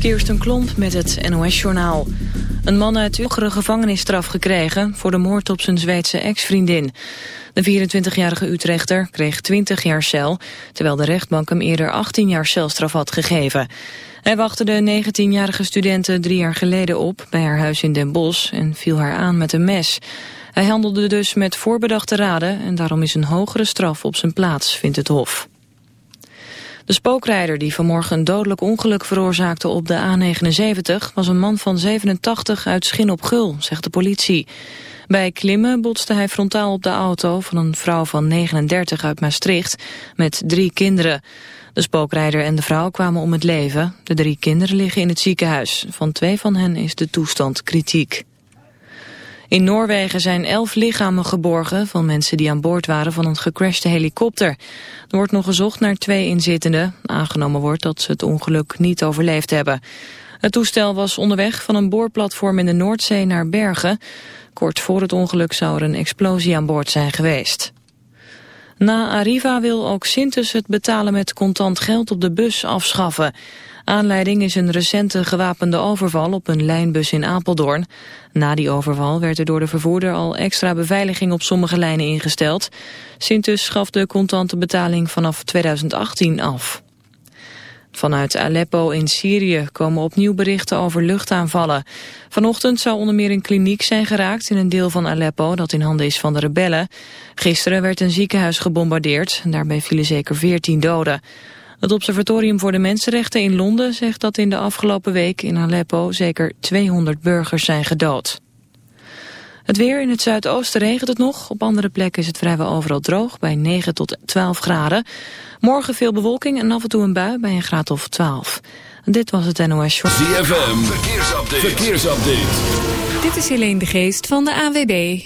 Kirsten Klomp met het NOS-journaal. Een man uit Uggere gevangenisstraf gekregen voor de moord op zijn Zweedse ex-vriendin. De 24-jarige Utrechter kreeg 20 jaar cel, terwijl de rechtbank hem eerder 18 jaar celstraf had gegeven. Hij wachtte de 19-jarige studente drie jaar geleden op bij haar huis in Den Bosch en viel haar aan met een mes. Hij handelde dus met voorbedachte raden en daarom is een hogere straf op zijn plaats, vindt het Hof. De spookrijder die vanmorgen een dodelijk ongeluk veroorzaakte op de A79 was een man van 87 uit Schin op Gul, zegt de politie. Bij klimmen botste hij frontaal op de auto van een vrouw van 39 uit Maastricht met drie kinderen. De spookrijder en de vrouw kwamen om het leven. De drie kinderen liggen in het ziekenhuis. Van twee van hen is de toestand kritiek. In Noorwegen zijn elf lichamen geborgen van mensen die aan boord waren van een gecrashte helikopter. Er wordt nog gezocht naar twee inzittenden. Aangenomen wordt dat ze het ongeluk niet overleefd hebben. Het toestel was onderweg van een boorplatform in de Noordzee naar Bergen. Kort voor het ongeluk zou er een explosie aan boord zijn geweest. Na Arriva wil ook Sintes het betalen met contant geld op de bus afschaffen. Aanleiding is een recente gewapende overval op een lijnbus in Apeldoorn. Na die overval werd er door de vervoerder al extra beveiliging op sommige lijnen ingesteld. Sintus gaf de contante betaling vanaf 2018 af. Vanuit Aleppo in Syrië komen opnieuw berichten over luchtaanvallen. Vanochtend zou onder meer een kliniek zijn geraakt in een deel van Aleppo dat in handen is van de rebellen. Gisteren werd een ziekenhuis gebombardeerd daarbij vielen zeker 14 doden. Het Observatorium voor de Mensenrechten in Londen zegt dat in de afgelopen week in Aleppo zeker 200 burgers zijn gedood. Het weer in het zuidoosten regent het nog. Op andere plekken is het vrijwel overal droog bij 9 tot 12 graden. Morgen veel bewolking en af en toe een bui bij een graad of 12. Dit was het NOS Short. ZFM, verkeersupdate. verkeersupdate. Dit is Helene de Geest van de AWB.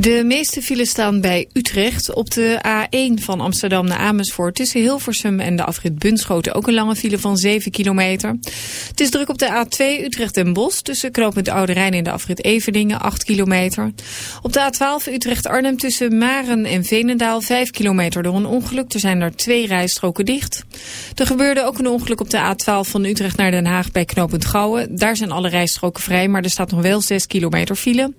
De meeste files staan bij Utrecht. Op de A1 van Amsterdam naar Amersfoort tussen Hilversum en de afrit Bunschoten ook een lange file van 7 kilometer. Het is druk op de A2 Utrecht en Bos tussen knooppunt Oude Rijn en de afrit Eveningen 8 kilometer. Op de A12 Utrecht-Arnhem tussen Maren en Veenendaal 5 kilometer door een ongeluk. Er zijn er twee rijstroken dicht. Er gebeurde ook een ongeluk op de A12 van Utrecht naar Den Haag bij knooppunt Gouwen. Daar zijn alle rijstroken vrij, maar er staat nog wel 6 kilometer file.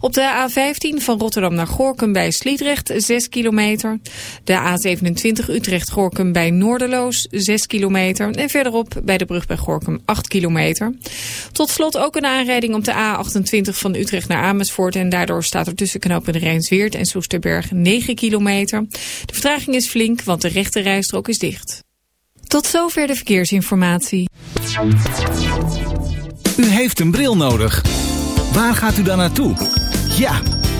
Op de A15 van Rotterdam naar Gorkum bij Sliedrecht 6 kilometer. De A27 Utrecht-Gorkum bij Noorderloos 6 kilometer. En verderop bij de brug bij Gorkum 8 kilometer. Tot slot ook een aanrijding op de A28 van Utrecht naar Amersfoort. En daardoor staat er tussen knopen Rijnsweert en Soesterberg 9 kilometer. De vertraging is flink, want de rechte rijstrook is dicht. Tot zover de verkeersinformatie. U heeft een bril nodig. Waar gaat u dan naartoe? Ja,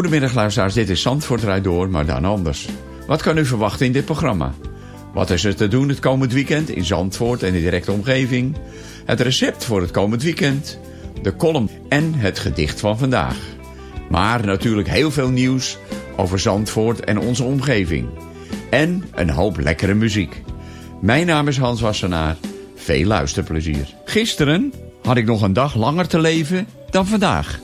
Goedemiddag luisteraars, dit is Zandvoort Rijd Door, maar dan anders. Wat kan u verwachten in dit programma? Wat is er te doen het komend weekend in Zandvoort en de directe omgeving? Het recept voor het komend weekend, de column en het gedicht van vandaag. Maar natuurlijk heel veel nieuws over Zandvoort en onze omgeving. En een hoop lekkere muziek. Mijn naam is Hans Wassenaar. Veel luisterplezier. Gisteren had ik nog een dag langer te leven dan vandaag.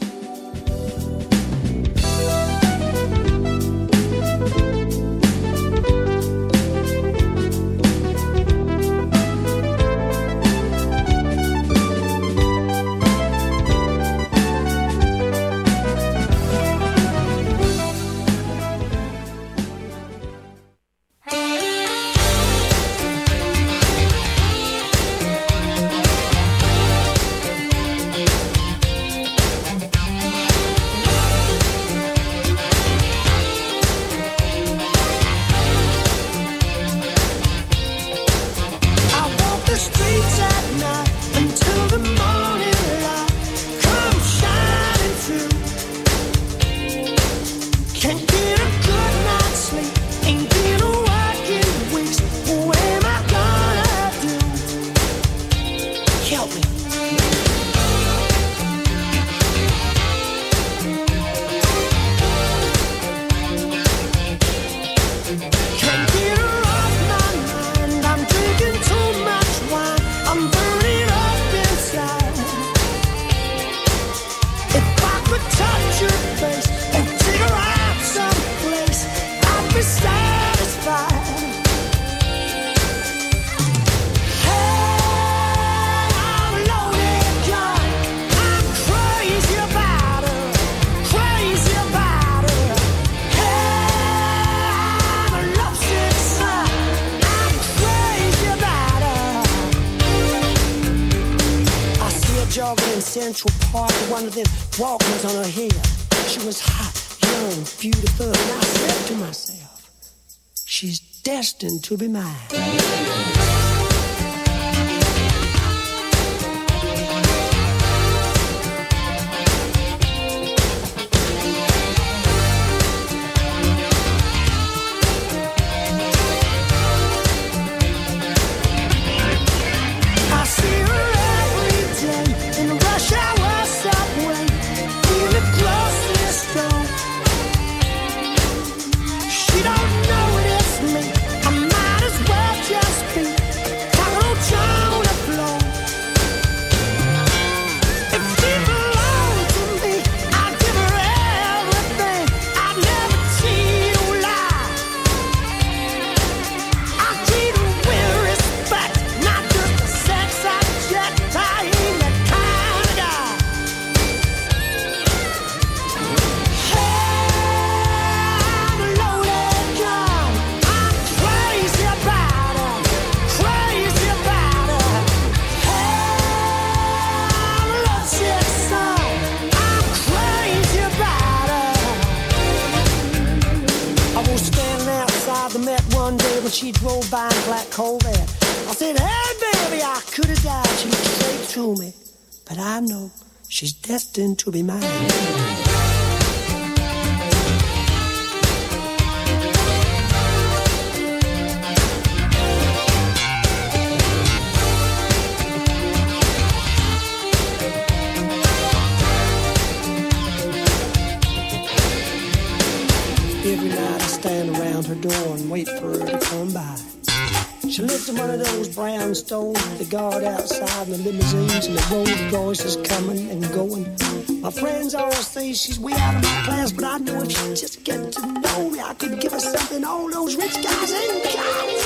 Those brownstones, the guard outside, the limousines, and the road voices coming and going. My friends all say she's way out of my class, but I know if she just get to know me, I could give her something all those rich guys ain't got.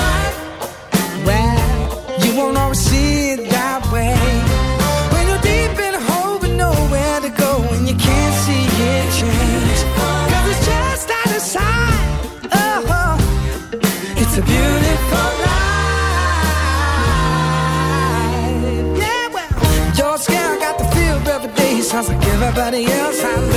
everybody else I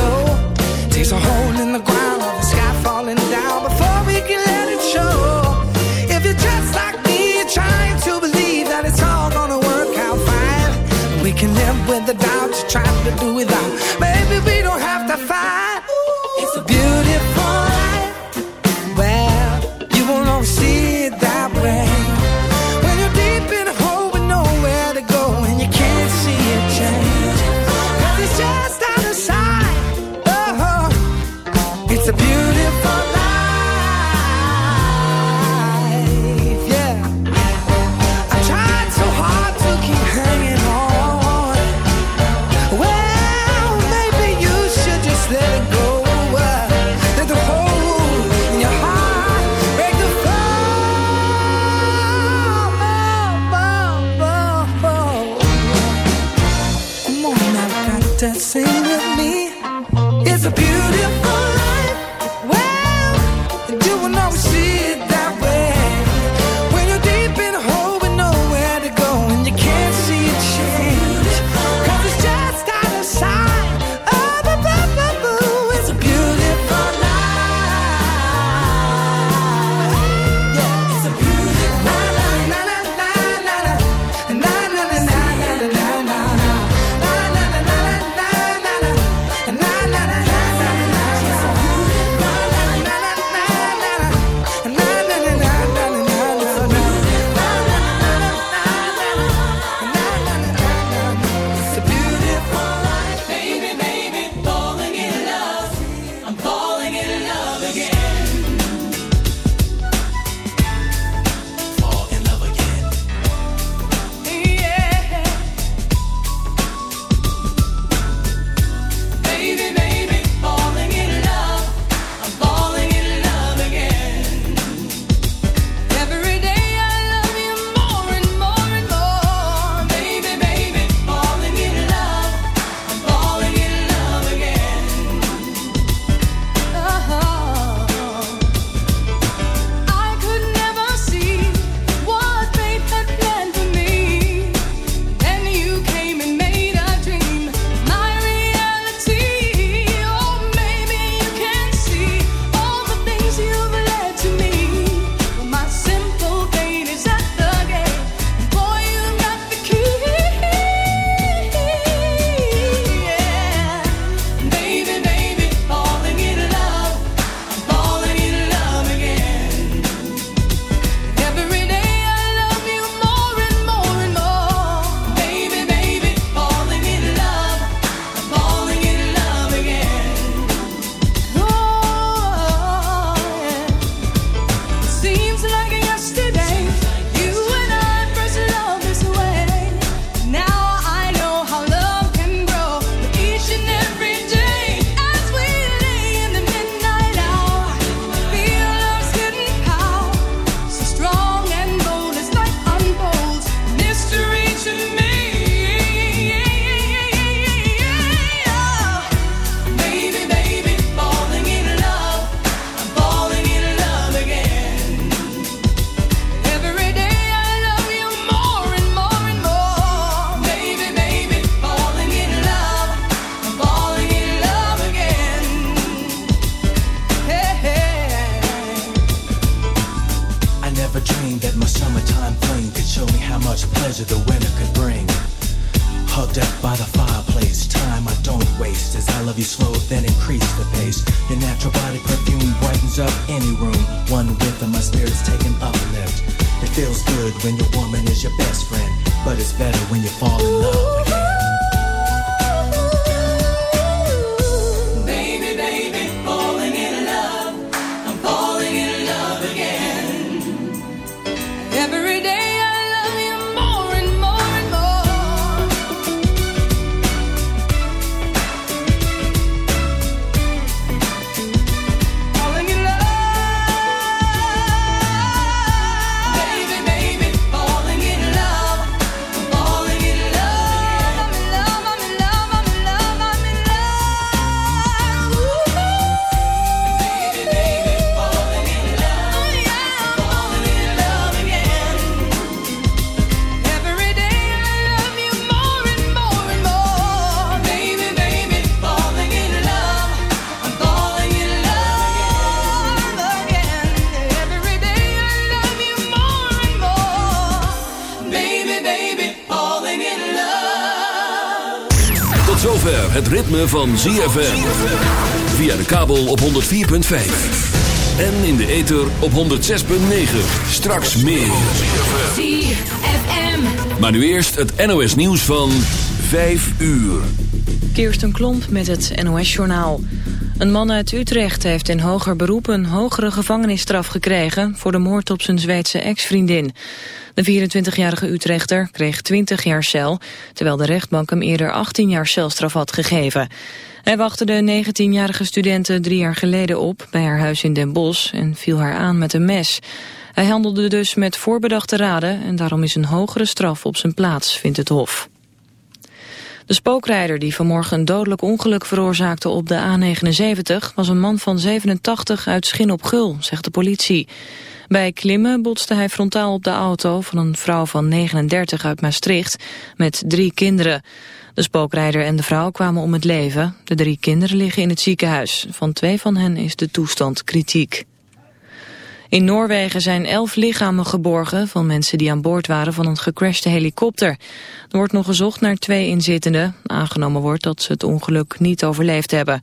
van ZFM. Via de kabel op 104.5. En in de ether op 106.9. Straks meer. ZFM. Maar nu eerst het NOS nieuws van 5 uur. Kirsten Klomp met het NOS-journaal. Een man uit Utrecht heeft in hoger beroep een hogere gevangenisstraf gekregen... voor de moord op zijn Zweedse ex-vriendin. De 24-jarige Utrechter kreeg 20 jaar cel... terwijl de rechtbank hem eerder 18 jaar celstraf had gegeven. Hij wachtte de 19-jarige studente drie jaar geleden op... bij haar huis in Den Bosch en viel haar aan met een mes. Hij handelde dus met voorbedachte raden... en daarom is een hogere straf op zijn plaats, vindt het Hof. De spookrijder die vanmorgen een dodelijk ongeluk veroorzaakte op de A79 was een man van 87 uit Schin op Gul, zegt de politie. Bij klimmen botste hij frontaal op de auto van een vrouw van 39 uit Maastricht met drie kinderen. De spookrijder en de vrouw kwamen om het leven. De drie kinderen liggen in het ziekenhuis. Van twee van hen is de toestand kritiek. In Noorwegen zijn elf lichamen geborgen van mensen die aan boord waren van een gecrashte helikopter. Er wordt nog gezocht naar twee inzittenden. Aangenomen wordt dat ze het ongeluk niet overleefd hebben.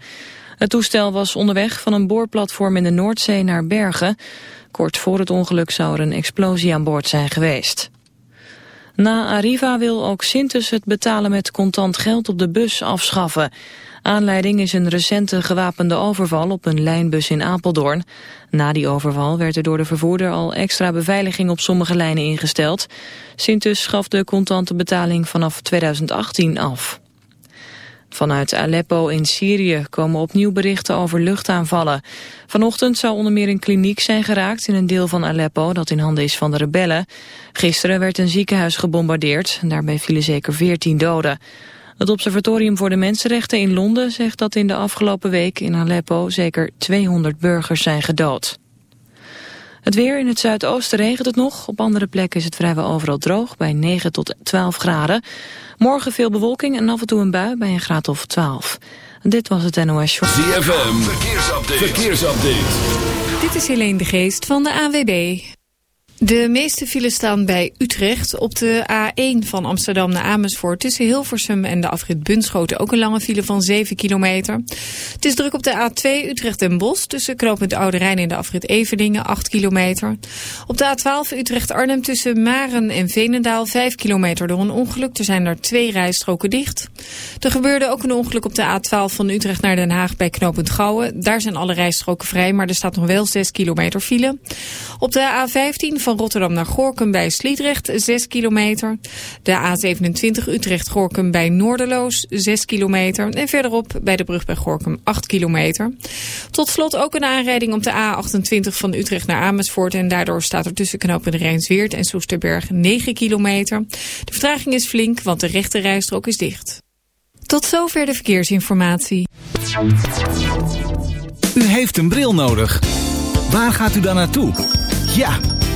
Het toestel was onderweg van een boorplatform in de Noordzee naar Bergen. Kort voor het ongeluk zou er een explosie aan boord zijn geweest. Na Arriva wil ook Sintes het betalen met contant geld op de bus afschaffen. Aanleiding is een recente gewapende overval op een lijnbus in Apeldoorn. Na die overval werd er door de vervoerder al extra beveiliging op sommige lijnen ingesteld. Sintes gaf de contante betaling vanaf 2018 af. Vanuit Aleppo in Syrië komen opnieuw berichten over luchtaanvallen. Vanochtend zou onder meer een kliniek zijn geraakt in een deel van Aleppo dat in handen is van de rebellen. Gisteren werd een ziekenhuis gebombardeerd daarbij vielen zeker 14 doden. Het Observatorium voor de Mensenrechten in Londen zegt dat in de afgelopen week in Aleppo zeker 200 burgers zijn gedood. Het weer in het zuidoosten regent het nog. Op andere plekken is het vrijwel overal droog bij 9 tot 12 graden. Morgen veel bewolking en af en toe een bui bij een graad of 12. Dit was het NOS Show. ZFM, verkeersupdate. verkeersupdate. Dit is Helene de Geest van de AWB. De meeste files staan bij Utrecht. Op de A1 van Amsterdam naar Amersfoort tussen Hilversum en de afrit Bunschoten ook een lange file van 7 kilometer. Het is druk op de A2 Utrecht en Bos tussen knooppunt Oude Rijn en de afrit Eveningen 8 kilometer. Op de A12 Utrecht Arnhem tussen Maren en Veenendaal 5 kilometer door een ongeluk. Er zijn er twee rijstroken dicht. Er gebeurde ook een ongeluk op de A12 van Utrecht naar Den Haag bij knooppunt Gouwen. Daar zijn alle rijstroken vrij, maar er staat nog wel 6 kilometer file. Op de A15 van Rotterdam naar Gorkum bij Sliedrecht 6 kilometer. De A27 Utrecht-Gorkum bij Noorderloos 6 kilometer. En verderop bij de brug bij Gorkum 8 kilometer. Tot slot ook een aanrijding op de A28 van Utrecht naar Amersfoort. En daardoor staat er tussen knopen Rijnsweert en Soesterberg 9 kilometer. De vertraging is flink, want de rechte rijstrook is dicht. Tot zover de verkeersinformatie. U heeft een bril nodig. Waar gaat u dan naartoe? Ja,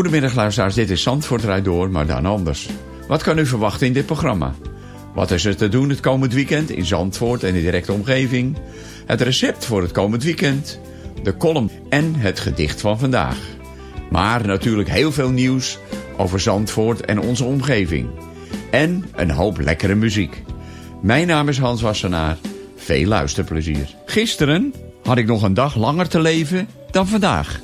Goedemiddag luisteraars, dit is Zandvoort Rijd Door, maar dan anders. Wat kan u verwachten in dit programma? Wat is er te doen het komend weekend in Zandvoort en de directe omgeving? Het recept voor het komend weekend, de column en het gedicht van vandaag. Maar natuurlijk heel veel nieuws over Zandvoort en onze omgeving. En een hoop lekkere muziek. Mijn naam is Hans Wassenaar. Veel luisterplezier. Gisteren had ik nog een dag langer te leven dan vandaag.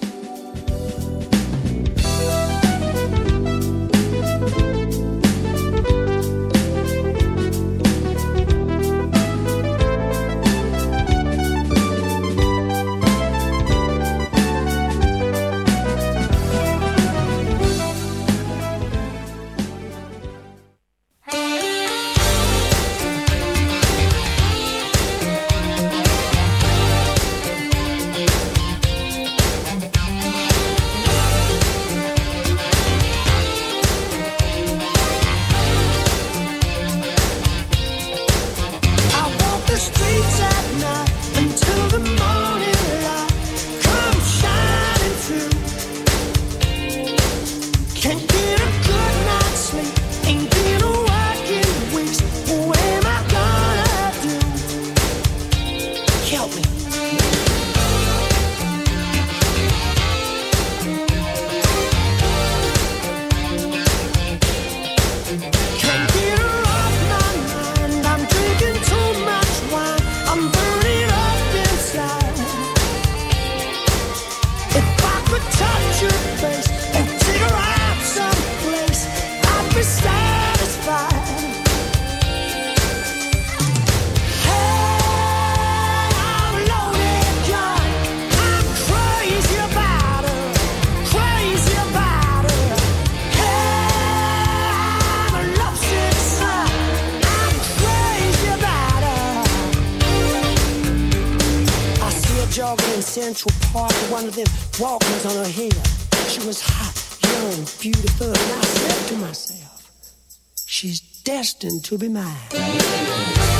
Destined to be mine.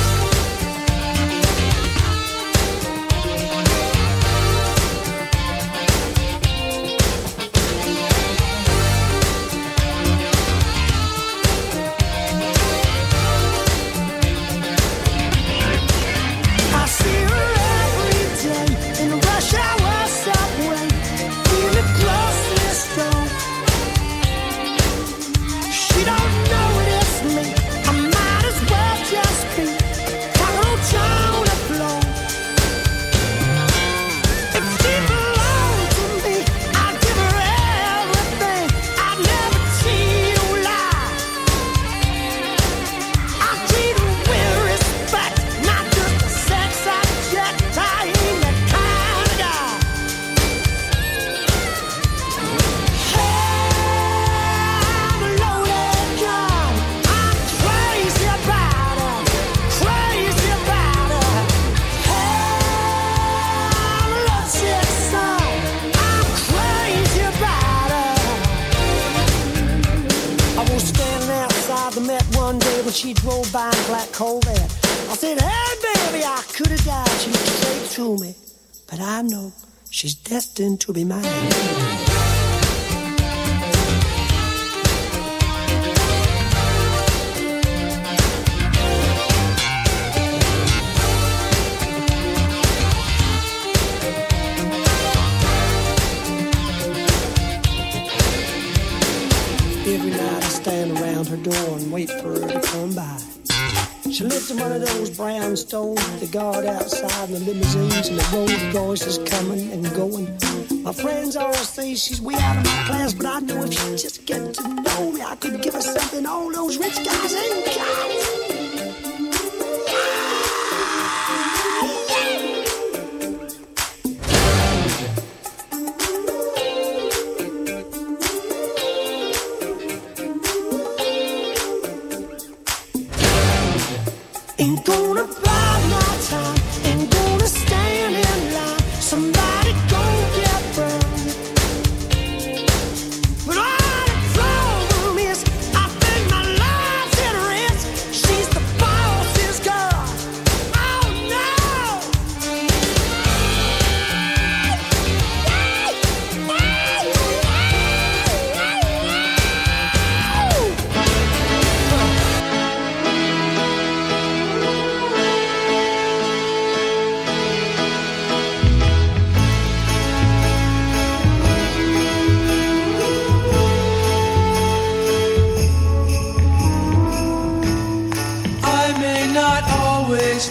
She drove by in black Corvette. I said, Hey, baby, I could have died. She looked straight through me. But I know she's destined to be mine. Door and wait for her to come by. She lives in one of those brownstones with the guard outside and the limousines and the Rolls Royces coming and going. My friends all say she's way out of my class, but I know if she just get to know me, I could give her something all those rich guys ain't got.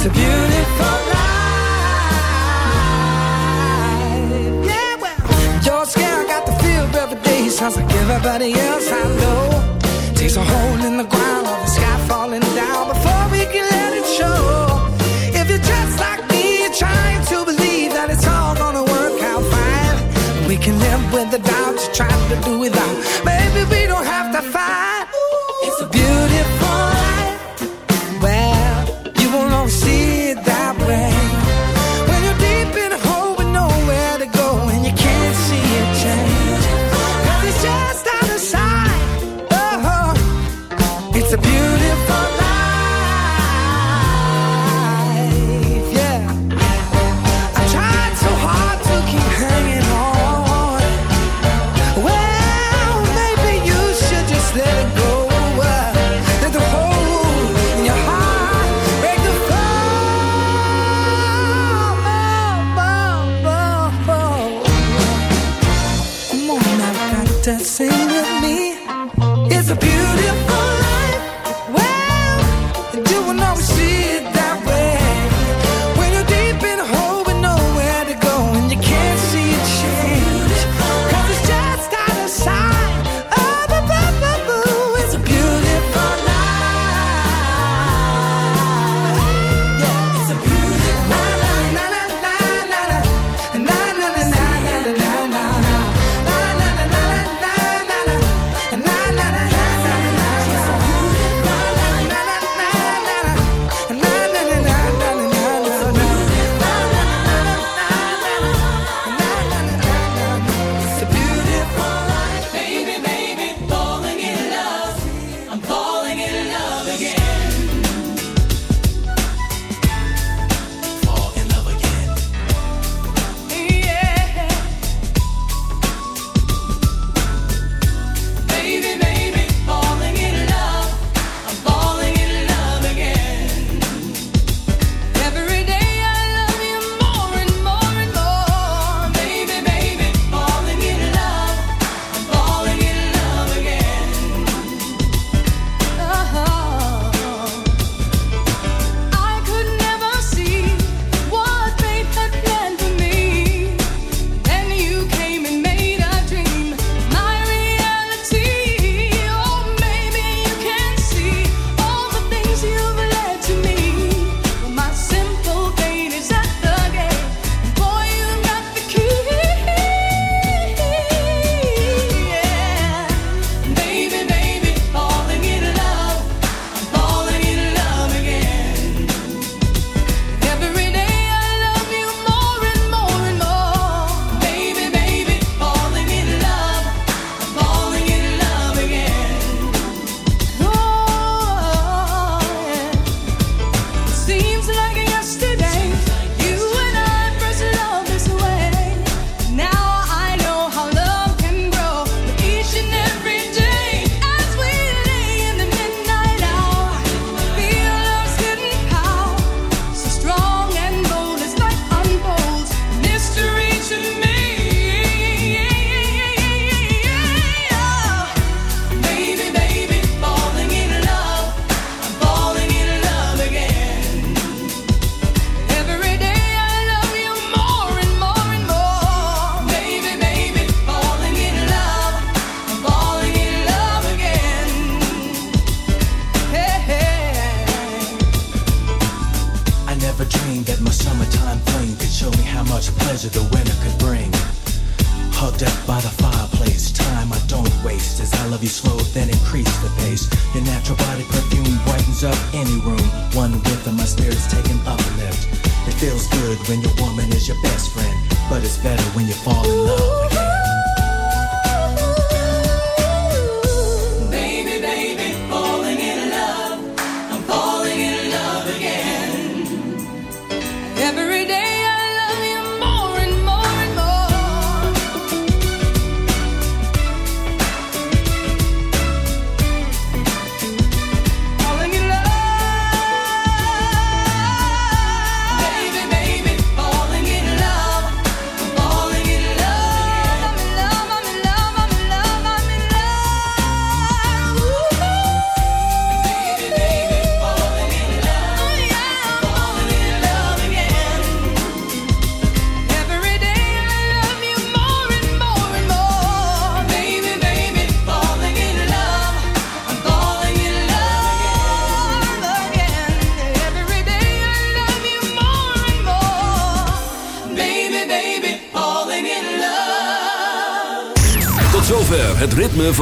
It's a beautiful life. Yeah, well, you're scared. I got the feel every day. Sounds like everybody else I know. Takes a hole in the ground, or the sky falling down before we can let it show. If you're just like me, you're trying to believe that it's all gonna work out fine. We can live with the doubt, try to do without.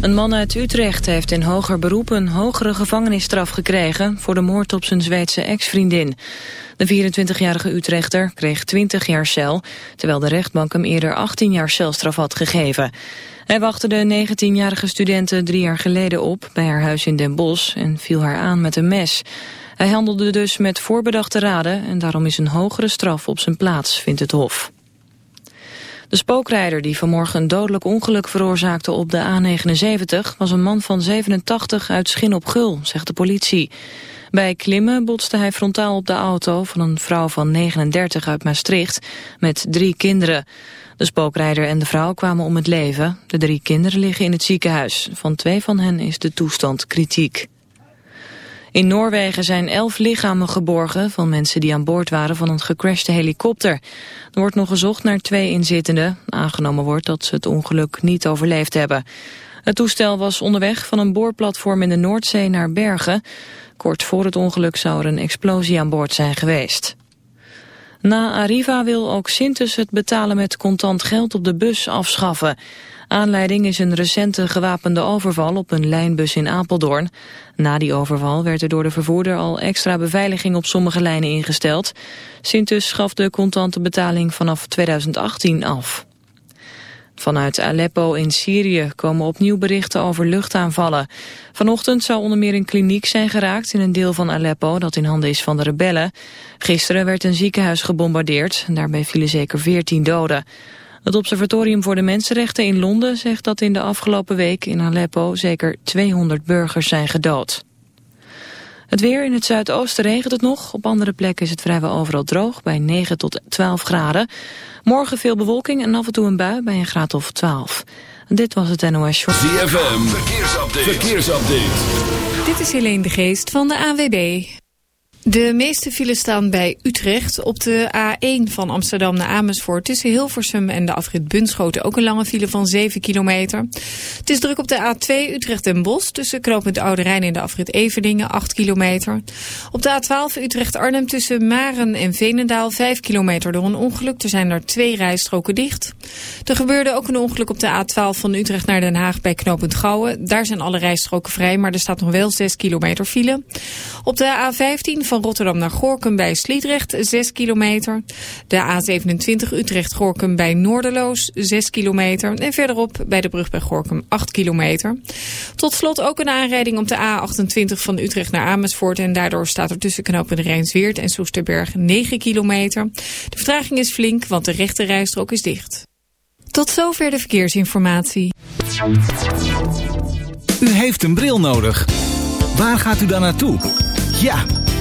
Een man uit Utrecht heeft in hoger beroep een hogere gevangenisstraf gekregen... voor de moord op zijn Zweedse ex-vriendin. De 24-jarige Utrechter kreeg 20 jaar cel... terwijl de rechtbank hem eerder 18 jaar celstraf had gegeven. Hij wachtte de 19-jarige studente drie jaar geleden op... bij haar huis in Den Bosch en viel haar aan met een mes. Hij handelde dus met voorbedachte raden... en daarom is een hogere straf op zijn plaats, vindt het Hof. De spookrijder die vanmorgen een dodelijk ongeluk veroorzaakte op de A79 was een man van 87 uit Schin op Gul, zegt de politie. Bij klimmen botste hij frontaal op de auto van een vrouw van 39 uit Maastricht met drie kinderen. De spookrijder en de vrouw kwamen om het leven. De drie kinderen liggen in het ziekenhuis. Van twee van hen is de toestand kritiek. In Noorwegen zijn elf lichamen geborgen van mensen die aan boord waren van een gecrashte helikopter. Er wordt nog gezocht naar twee inzittenden. Aangenomen wordt dat ze het ongeluk niet overleefd hebben. Het toestel was onderweg van een boorplatform in de Noordzee naar Bergen. Kort voor het ongeluk zou er een explosie aan boord zijn geweest. Na Arriva wil ook Sintes het betalen met contant geld op de bus afschaffen. Aanleiding is een recente gewapende overval op een lijnbus in Apeldoorn. Na die overval werd er door de vervoerder al extra beveiliging op sommige lijnen ingesteld. Sintus gaf de contante betaling vanaf 2018 af. Vanuit Aleppo in Syrië komen opnieuw berichten over luchtaanvallen. Vanochtend zou onder meer een kliniek zijn geraakt in een deel van Aleppo dat in handen is van de rebellen. Gisteren werd een ziekenhuis gebombardeerd daarbij vielen zeker 14 doden. Het Observatorium voor de Mensenrechten in Londen zegt dat in de afgelopen week in Aleppo zeker 200 burgers zijn gedood. Het weer in het zuidoosten regent het nog. Op andere plekken is het vrijwel overal droog bij 9 tot 12 graden. Morgen veel bewolking en af en toe een bui bij een graad of 12. Dit was het NOS Short. ZFM, verkeersupdate. verkeersupdate. Dit is Helene de Geest van de ANWB. De meeste files staan bij Utrecht. Op de A1 van Amsterdam naar Amersfoort tussen Hilversum en de afrit Bunschoten ook een lange file van 7 kilometer. Het is druk op de A2 Utrecht en Bos tussen knooppunt Oude Rijn en de afrit Everdingen 8 kilometer. Op de A12 Utrecht Arnhem tussen Maren en Veenendaal 5 kilometer door een ongeluk. Er zijn er twee rijstroken dicht. Er gebeurde ook een ongeluk op de A12 van Utrecht naar Den Haag bij knooppunt Gouwen. Daar zijn alle rijstroken vrij, maar er staat nog wel 6 kilometer file. Op de A15 van Rotterdam naar Gorkum bij Sliedrecht 6 kilometer. De A27 Utrecht-Gorkum bij Noorderloos 6 kilometer. En verderop bij de brug bij Gorkum 8 kilometer. Tot slot ook een aanrijding op de A28 van Utrecht naar Amersfoort. En daardoor staat er tussen knopen Rijnsweert en Soesterberg 9 kilometer. De vertraging is flink, want de rechte rijstrook is dicht. Tot zover de verkeersinformatie. U heeft een bril nodig. Waar gaat u dan naartoe? Ja,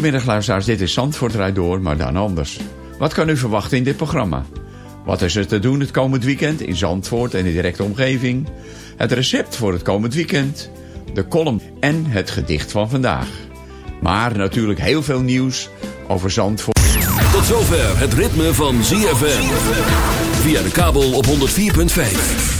Goedemiddag luisteraars, dit is Zandvoort Rijd Door, maar dan anders. Wat kan u verwachten in dit programma? Wat is er te doen het komend weekend in Zandvoort en de directe omgeving? Het recept voor het komend weekend, de column en het gedicht van vandaag. Maar natuurlijk heel veel nieuws over Zandvoort. Tot zover het ritme van ZFM. Via de kabel op 104.5.